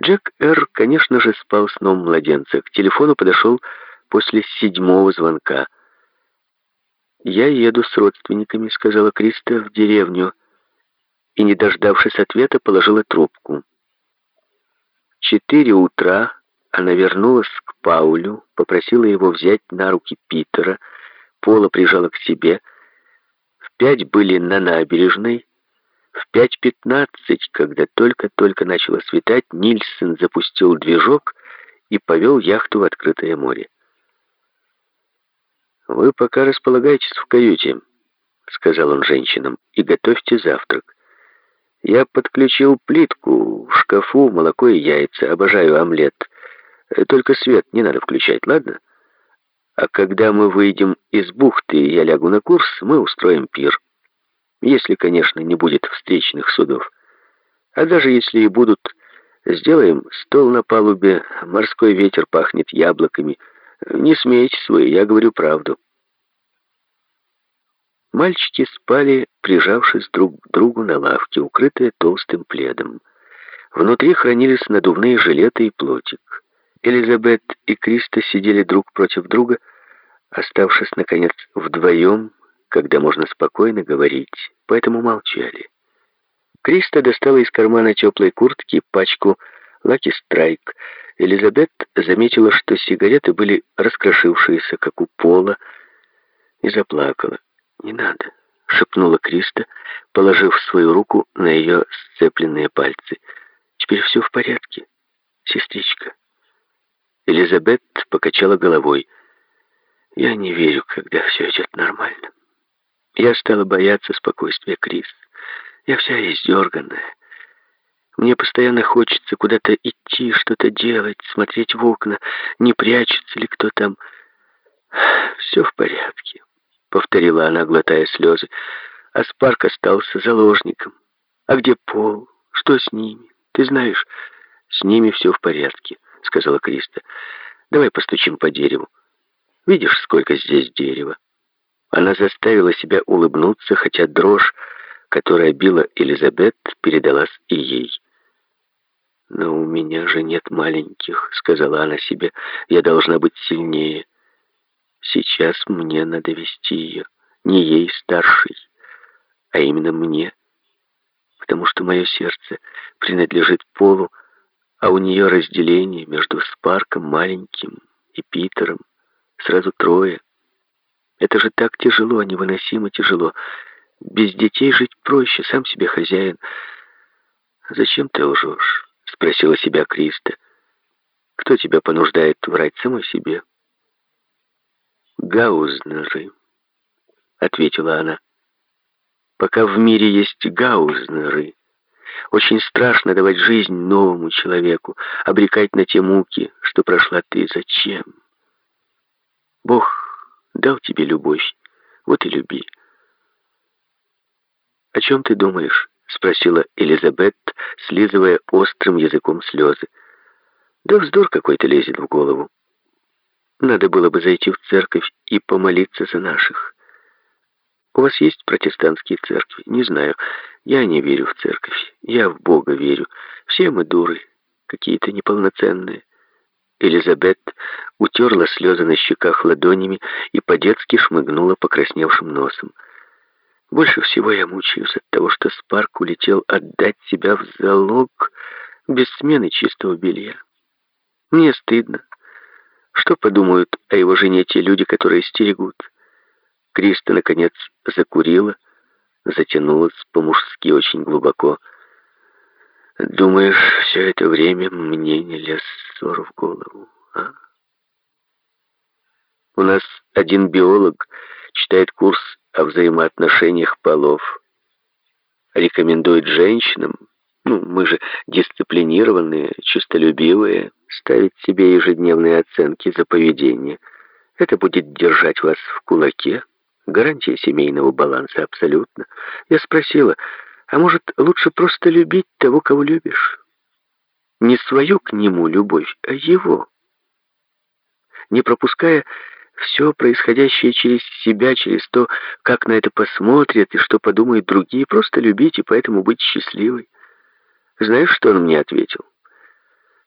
Джек Р., конечно же, спал сном младенца. К телефону подошел после седьмого звонка. «Я еду с родственниками», — сказала Криста, — «в деревню». И, не дождавшись ответа, положила трубку. четыре утра она вернулась к Паулю, попросила его взять на руки Питера, Пола прижала к себе. В пять были на набережной, в 5.15, когда только-только начало светать, Нильсон запустил движок и повел яхту в открытое море. «Вы пока располагайтесь в каюте», — сказал он женщинам, — «и готовьте завтрак. Я подключил плитку, в шкафу молоко и яйца, обожаю омлет. Только свет не надо включать, ладно? А когда мы выйдем из бухты и я лягу на курс, мы устроим пир». Если, конечно, не будет встречных судов. А даже если и будут, сделаем стол на палубе, морской ветер пахнет яблоками. Не смейтесь вы, я говорю правду. Мальчики спали, прижавшись друг к другу на лавке, укрытые толстым пледом. Внутри хранились надувные жилеты и плотик. Элизабет и Криста сидели друг против друга, оставшись, наконец, вдвоем, когда можно спокойно говорить, поэтому молчали. Криста достала из кармана теплой куртки пачку «Лаки Страйк». Элизабет заметила, что сигареты были раскрошившиеся, как у пола, и заплакала. «Не надо», — шепнула Криста, положив свою руку на ее сцепленные пальцы. «Теперь все в порядке, сестричка». Элизабет покачала головой. «Я не верю, когда все идет нормально». Я стала бояться спокойствия Крис. Я вся издерганная. Мне постоянно хочется куда-то идти, что-то делать, смотреть в окна, не прячется ли кто там. «Все в порядке», — повторила она, глотая слезы. А Спарк остался заложником. «А где Пол? Что с ними? Ты знаешь, с ними все в порядке», — сказала Криста. «Давай постучим по дереву. Видишь, сколько здесь дерева?» Она заставила себя улыбнуться, хотя дрожь, которая била Элизабет, передалась и ей. «Но у меня же нет маленьких», — сказала она себе. «Я должна быть сильнее. Сейчас мне надо вести ее. Не ей старшей, а именно мне. Потому что мое сердце принадлежит Полу, а у нее разделение между Спарком маленьким и Питером. Сразу трое. Это же так тяжело, невыносимо тяжело. Без детей жить проще, сам себе хозяин. «Зачем ты лжешь?» — спросила себя Криста. «Кто тебя понуждает врать самой себе?» «Гаузнеры», — ответила она. «Пока в мире есть гаузнеры, очень страшно давать жизнь новому человеку, обрекать на те муки, что прошла ты. Зачем? Бог дал тебе любовь, вот и люби. «О чем ты думаешь?» — спросила Элизабет, слизывая острым языком слезы. «Да вздор какой-то лезет в голову. Надо было бы зайти в церковь и помолиться за наших. У вас есть протестантские церкви? Не знаю. Я не верю в церковь. Я в Бога верю. Все мы дуры, какие-то неполноценные. Элизабет утерла слезы на щеках ладонями и по-детски шмыгнула покрасневшим носом. Больше всего я мучаюсь от того, что Спарк улетел отдать себя в залог без смены чистого белья. Мне стыдно. Что подумают о его жене те люди, которые стерегут? Криста, наконец, закурила, затянулась по-мужски очень глубоко. Думаешь, все это время мне не лез ссор в голову, а? У нас один биолог читает курс о взаимоотношениях полов. Рекомендует женщинам, ну, мы же дисциплинированные, честолюбивые, ставить себе ежедневные оценки за поведение. Это будет держать вас в кулаке. Гарантия семейного баланса абсолютно. Я спросила, а может, лучше просто любить того, кого любишь? Не свою к нему любовь, а его. Не пропуская все происходящее через себя, через то, как на это посмотрят и что подумают другие, просто любить и поэтому быть счастливой. Знаешь, что он мне ответил?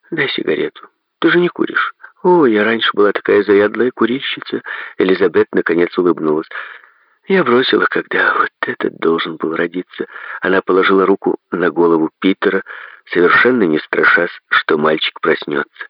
Дай сигарету. Ты же не куришь. О, я раньше была такая заядлая курильщица. Элизабет наконец улыбнулась. Я бросила, когда вот этот должен был родиться. Она положила руку на голову Питера, совершенно не страшась, что мальчик проснется.